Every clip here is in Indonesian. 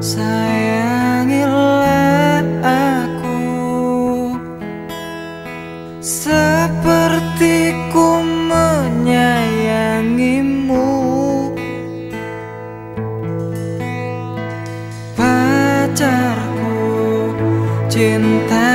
Sayangilah aku. Seperti ku menyayangimu. Pacarku cinta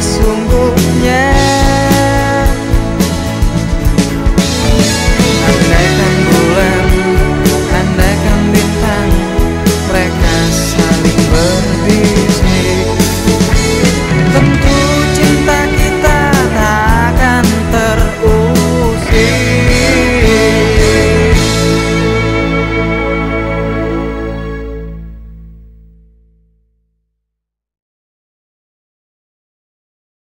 sungguh